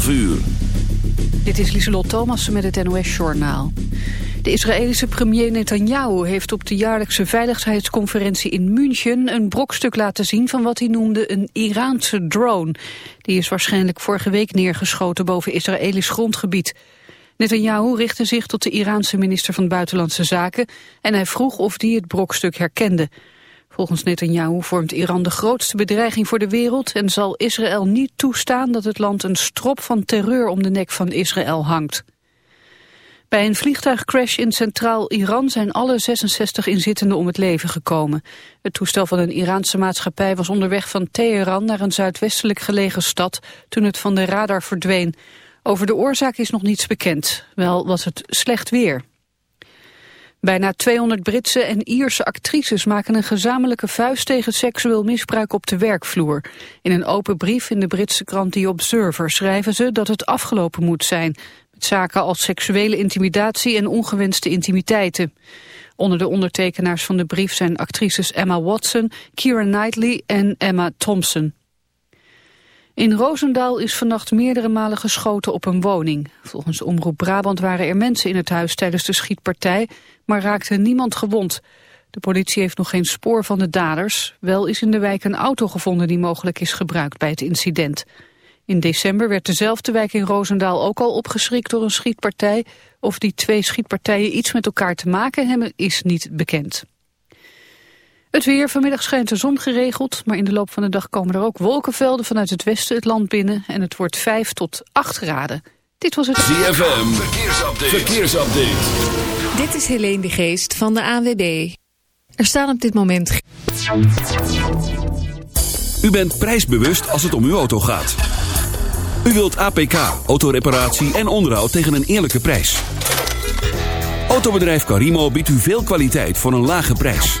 12 uur. Dit is Lieselot Thomas met het NOS-journaal. De Israëlische premier Netanyahu heeft op de jaarlijkse veiligheidsconferentie in München een brokstuk laten zien van wat hij noemde een Iraanse drone. Die is waarschijnlijk vorige week neergeschoten boven Israëlisch grondgebied. Netanyahu richtte zich tot de Iraanse minister van Buitenlandse Zaken en hij vroeg of die het brokstuk herkende. Volgens Netanyahu vormt Iran de grootste bedreiging voor de wereld en zal Israël niet toestaan dat het land een strop van terreur om de nek van Israël hangt. Bij een vliegtuigcrash in centraal Iran zijn alle 66 inzittenden om het leven gekomen. Het toestel van een Iraanse maatschappij was onderweg van Teheran naar een zuidwestelijk gelegen stad toen het van de radar verdween. Over de oorzaak is nog niets bekend. Wel was het slecht weer. Bijna 200 Britse en Ierse actrices maken een gezamenlijke vuist tegen seksueel misbruik op de werkvloer. In een open brief in de Britse krant The Observer schrijven ze dat het afgelopen moet zijn. Met zaken als seksuele intimidatie en ongewenste intimiteiten. Onder de ondertekenaars van de brief zijn actrices Emma Watson, Keira Knightley en Emma Thompson. In Roosendaal is vannacht meerdere malen geschoten op een woning. Volgens Omroep Brabant waren er mensen in het huis tijdens de schietpartij, maar raakte niemand gewond. De politie heeft nog geen spoor van de daders. Wel is in de wijk een auto gevonden die mogelijk is gebruikt bij het incident. In december werd dezelfde wijk in Roosendaal ook al opgeschrikt door een schietpartij. Of die twee schietpartijen iets met elkaar te maken hebben is niet bekend. Het weer, vanmiddag schijnt de zon geregeld, maar in de loop van de dag komen er ook wolkenvelden vanuit het westen het land binnen en het wordt 5 tot 8 graden. Dit was het ZFM, verkeersupdate. verkeersupdate. Dit is Helene de Geest van de ANWB. Er staan op dit moment... U bent prijsbewust als het om uw auto gaat. U wilt APK, autoreparatie en onderhoud tegen een eerlijke prijs. Autobedrijf Carimo biedt u veel kwaliteit voor een lage prijs.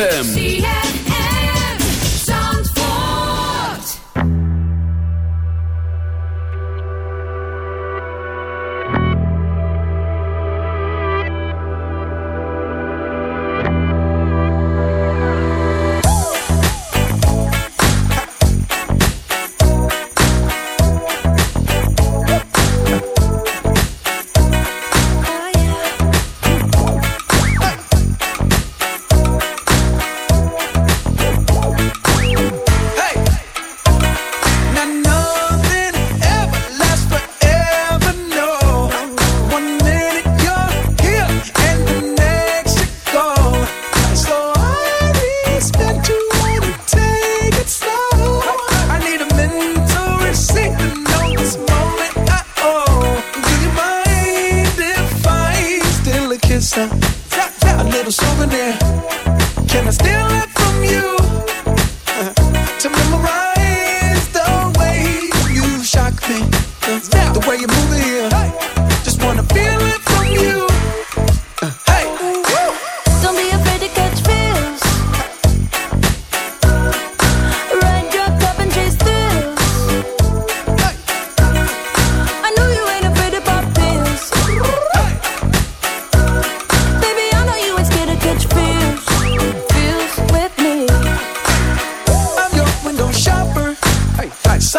ZFM.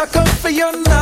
I come for your night.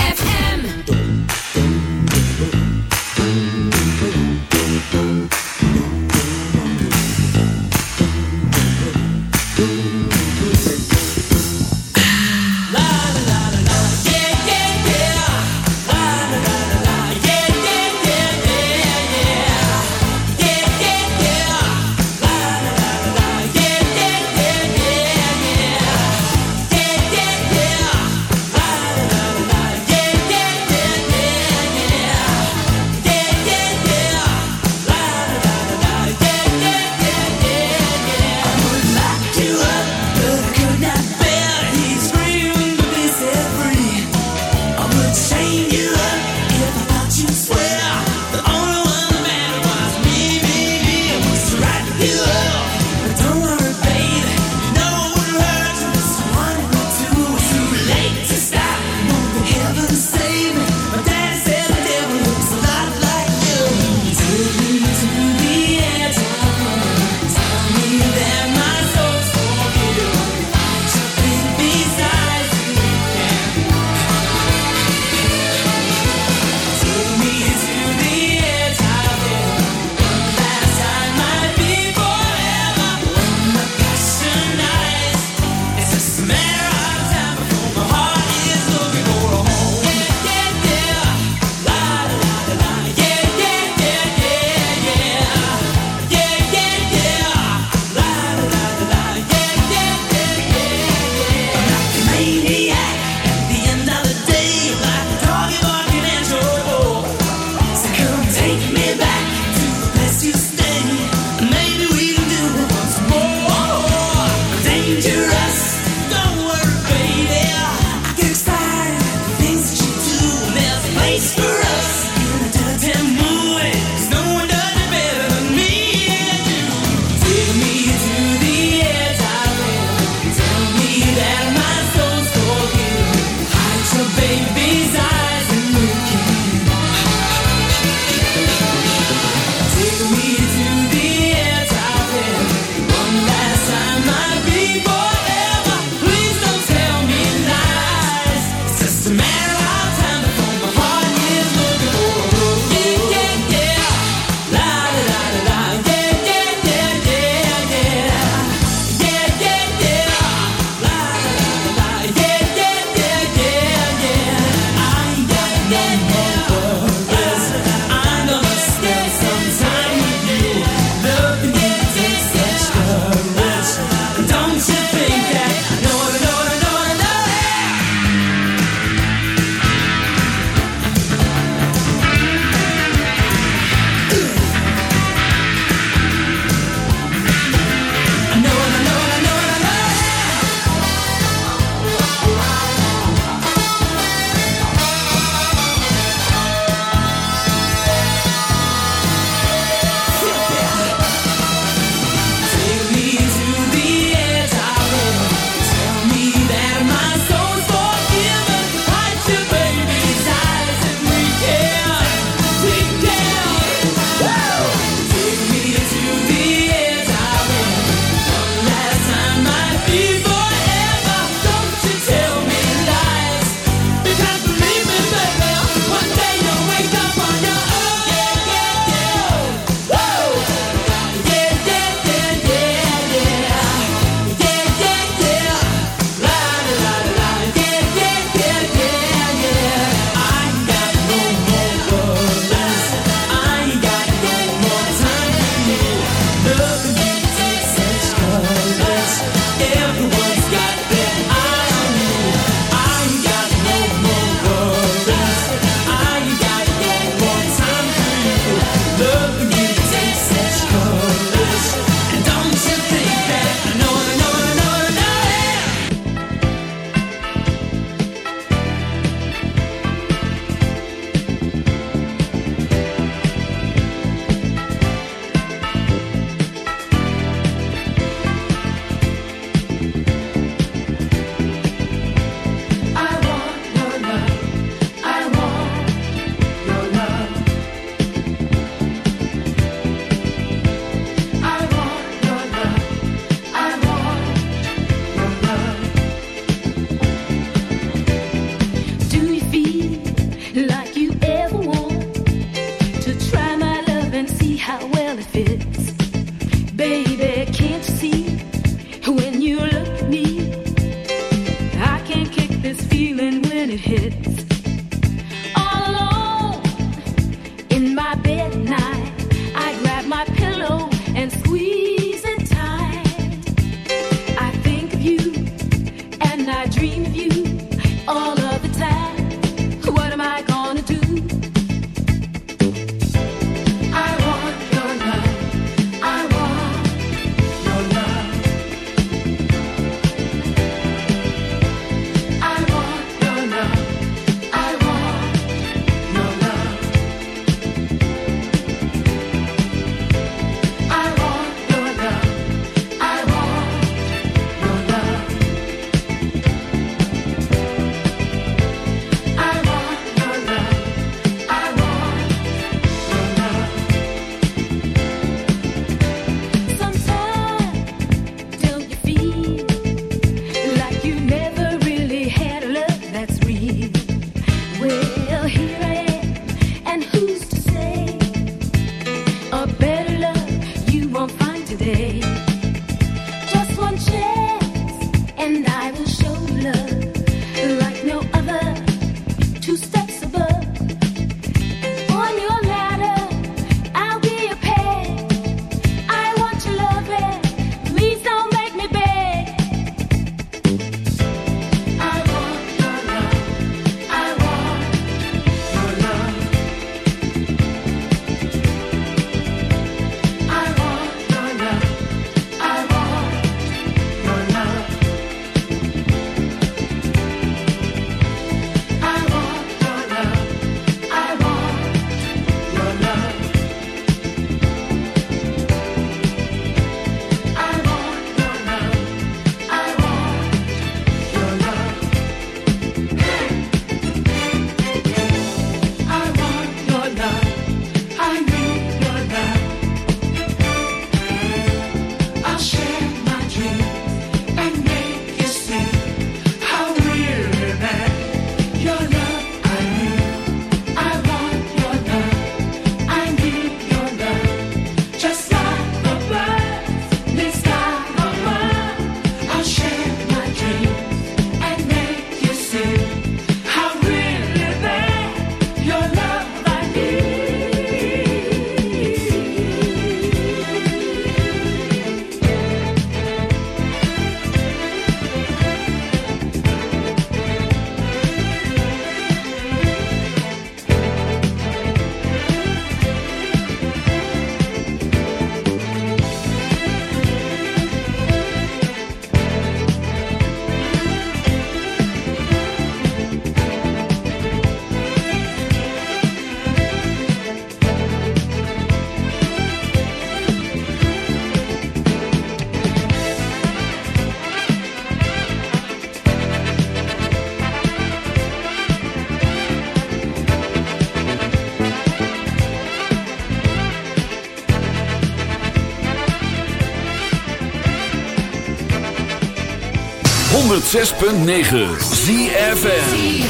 ZFM.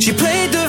She played the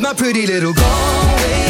with my pretty little Galway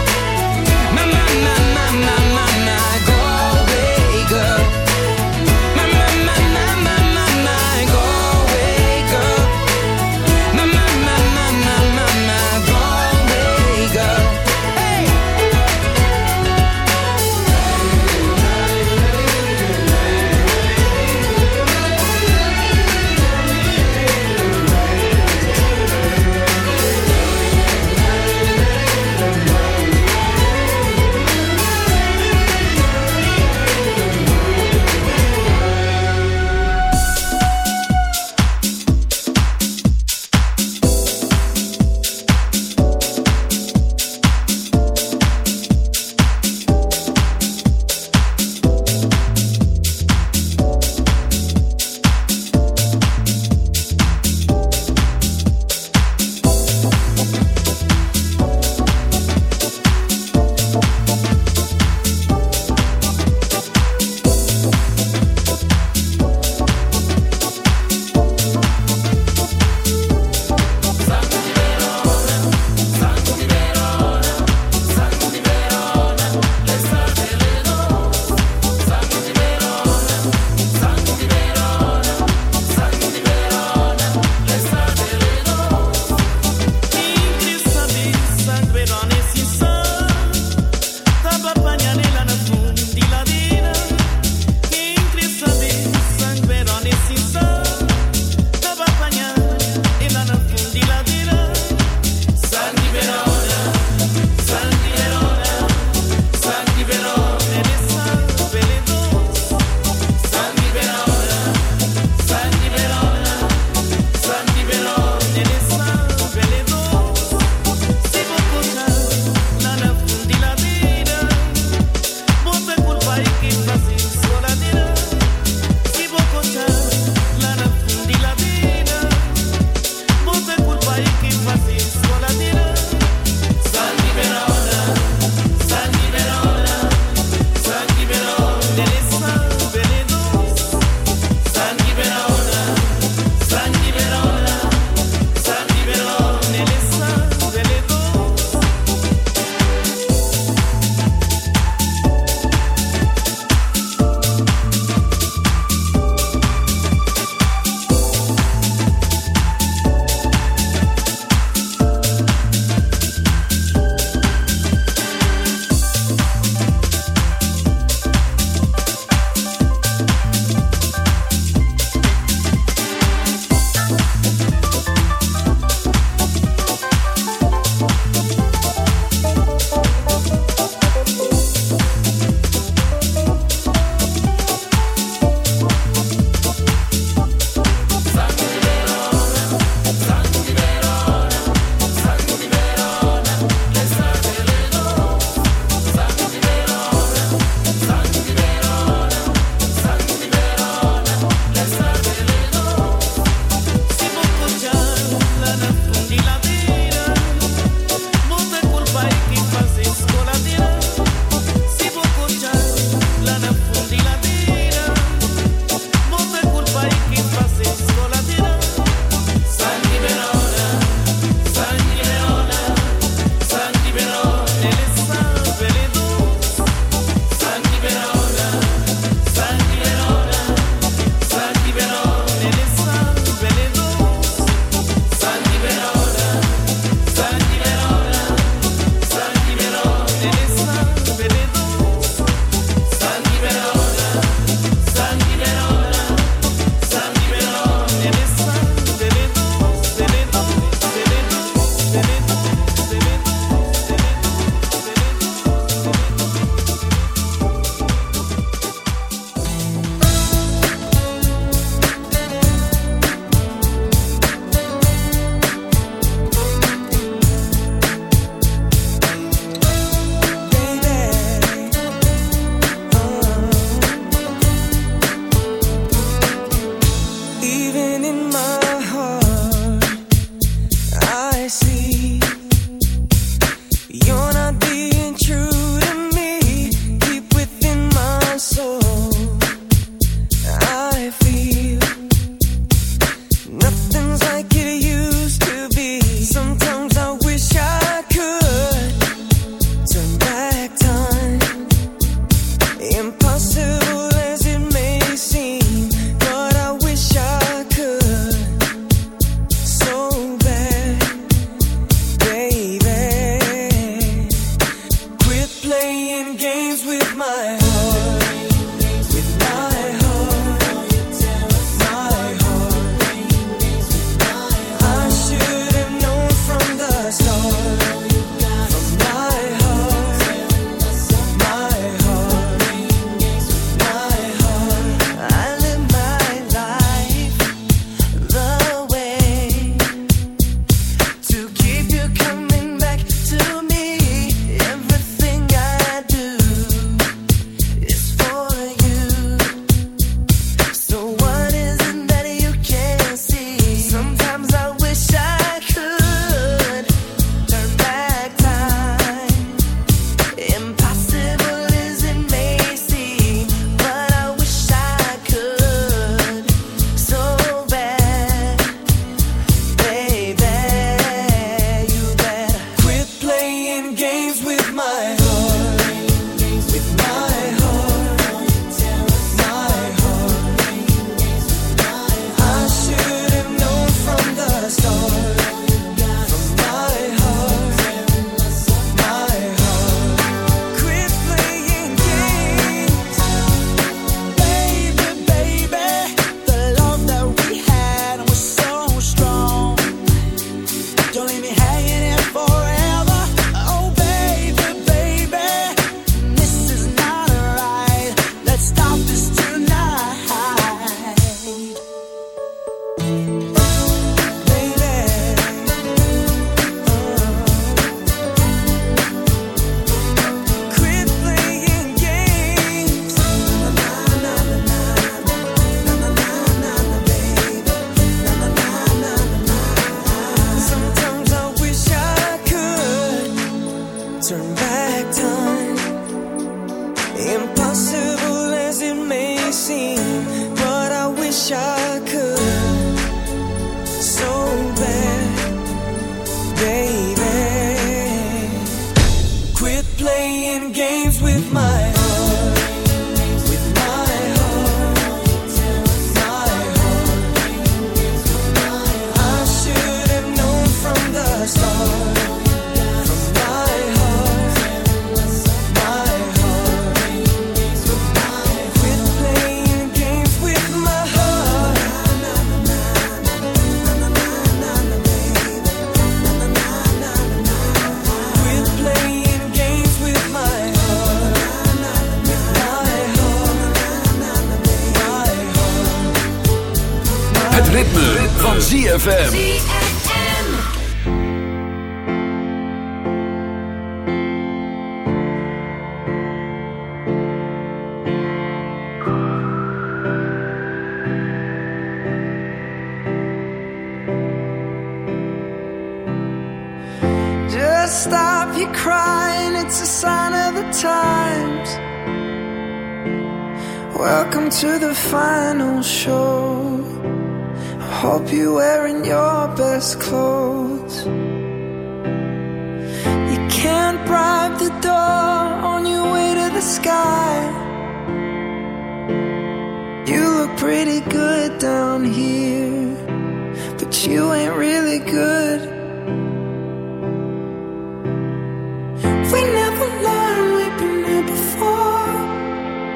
My, my, my,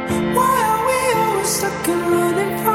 Why are we always stuck and running from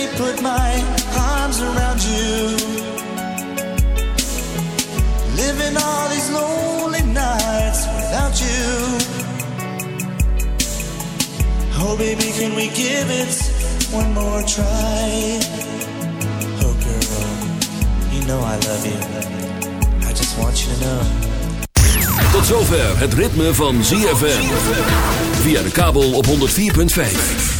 Me put my arms around you. Living all these lonely nights without you. Oh, baby, can we give it one more try? Oh, girl, you know I love you. I just want you to know. Tot zover het ritme van ZFM. Via de kabel op 104.5.